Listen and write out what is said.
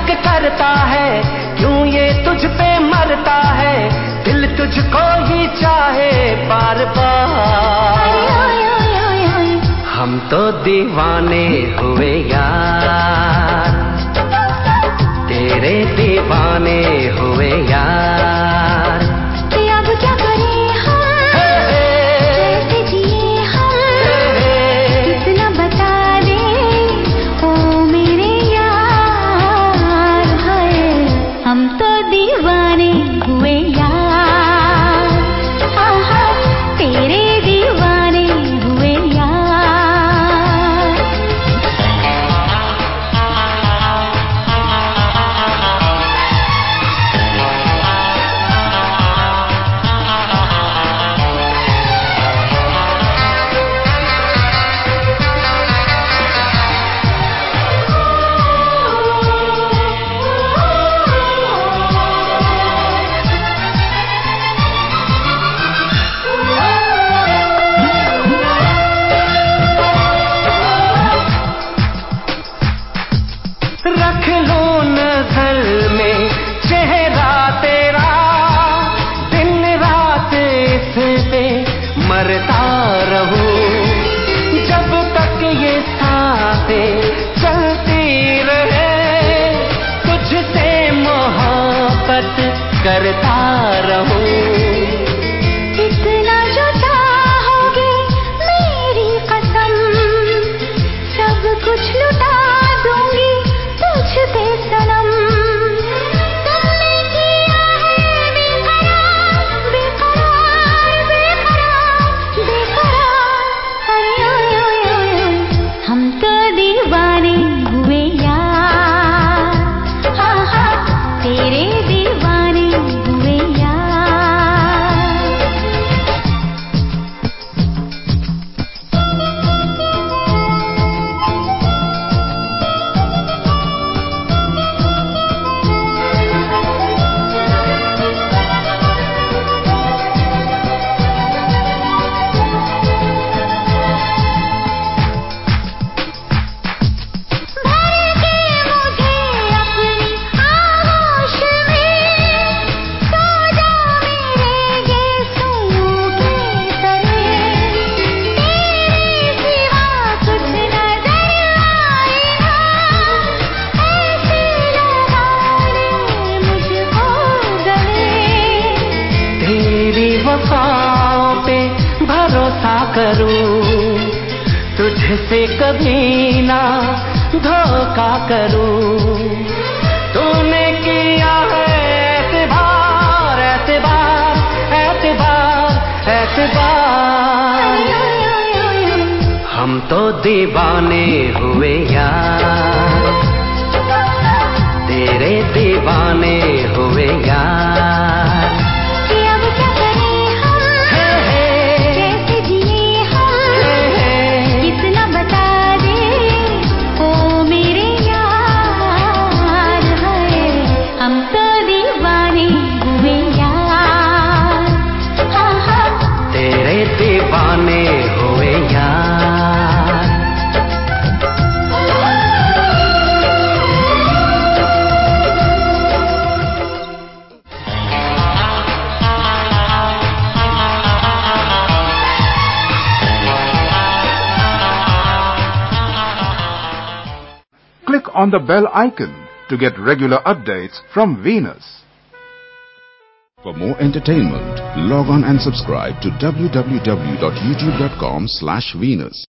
तक करता है। क्यों ये तुझ पे मरता है? दिल तुझको ही चाहे बार बार हम तो दीवाने हुए यार। तेरे दीवाने हुए यार। ये साँसें चलती रहे। तुझसे मोहब्बत करता रहूँ। कुछ लुटा करूँ? तुझसे कभी ना धोखा करूँ। तूने किया है एतबार एतबार एतबार एतबार। हम तो दीवाने हुए यार। on the bell icon to get regular updates from Venus. For more entertainment, log on and subscribe to www.youtube.com slash Venus.